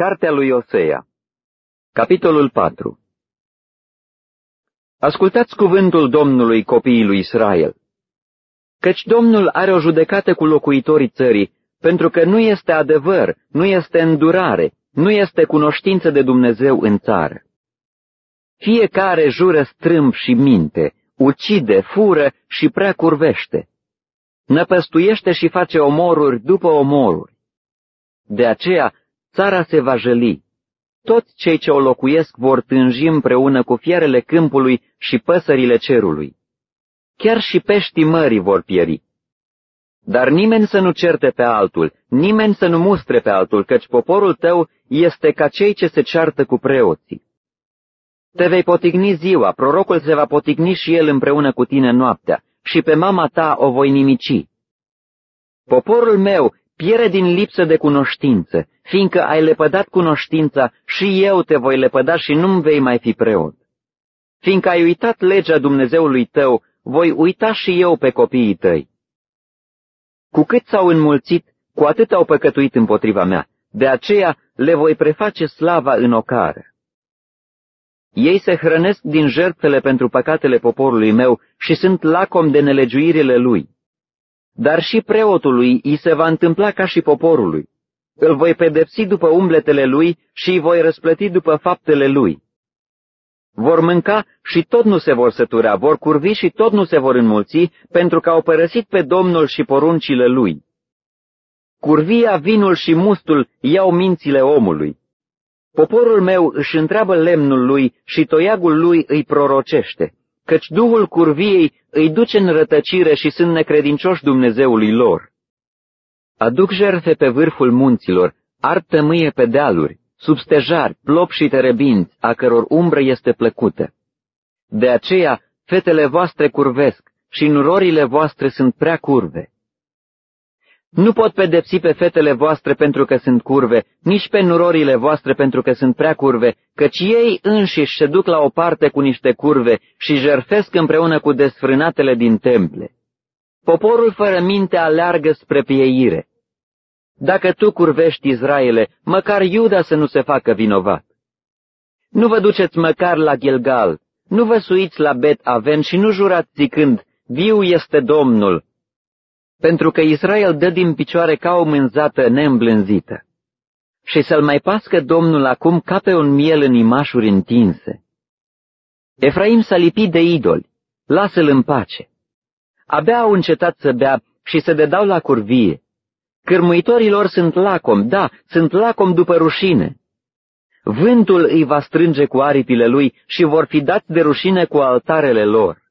Cartea lui Osea Capitolul 4 Ascultați cuvântul Domnului copiii lui Israel. Căci Domnul are o judecată cu locuitorii țării, pentru că nu este adevăr, nu este îndurare, nu este cunoștință de Dumnezeu în țară. Fiecare jură strâmb și minte, ucide, fură și prea curvește. Năpăstuiește și face omoruri după omoruri. De aceea țara se va jăli. Toți cei ce o locuiesc vor tânji împreună cu fierele câmpului și păsările cerului. Chiar și peștii mării vor pieri. Dar nimeni să nu certe pe altul, nimeni să nu mustre pe altul, căci poporul tău este ca cei ce se ceartă cu preoții. Te vei potigni ziua, prorocul se va potigni și el împreună cu tine noaptea, și pe mama ta o voi nimici. Poporul meu piere din lipsă de cunoștință, fiindcă ai lepădat cunoștința, și eu te voi lepăda și nu-mi vei mai fi preot. Fiindcă ai uitat legea Dumnezeului tău, voi uita și eu pe copiii tăi. Cu cât s-au înmulțit, cu atât au păcătuit împotriva mea, de aceea le voi preface slava în ocară. Ei se hrănesc din jertfele pentru păcatele poporului meu și sunt lacom de nelegiuirile lui. Dar și preotului îi se va întâmpla ca și poporului. Îl voi pedepsi după umbletele lui și îi voi răsplăti după faptele lui. Vor mânca și tot nu se vor sătura, vor curvi și tot nu se vor înmulți, pentru că au părăsit pe Domnul și poruncile lui. Curvia, vinul și mustul iau mințile omului. Poporul meu își întreabă lemnul lui și toiagul lui îi prorocește, căci duhul curviei îi duce în rătăcire și sunt necredincioși Dumnezeului lor. Aduc jerfe pe vârful munților, ard tămâie pe dealuri, sub stejari, plop și terebinți, a căror umbră este plăcută. De aceea, fetele voastre curvesc și nurorile voastre sunt prea curve. Nu pot pedepsi pe fetele voastre pentru că sunt curve, nici pe nurorile voastre pentru că sunt prea curve, căci ei înșiși se duc la o parte cu niște curve și jerfesc împreună cu desfrânatele din temple. Poporul fără minte aleargă spre pieire. Dacă tu curvești, Israele, măcar Iuda să nu se facă vinovat. Nu vă duceți măcar la Gilgal, nu vă suiți la Bet Aven și nu jurați zicând, viu este Domnul, pentru că Israel dă din picioare ca o mânzată neîmblânzită. Și să-l mai pască Domnul acum ca pe un miel în imașuri întinse. Efraim s-a lipit de idoli, lasă-l în pace. Abia au încetat să bea și se dedau la curvie. Cârmuitorilor sunt lacom, da, sunt lacom după rușine. Vântul îi va strânge cu aripile lui și vor fi dați de rușine cu altarele lor.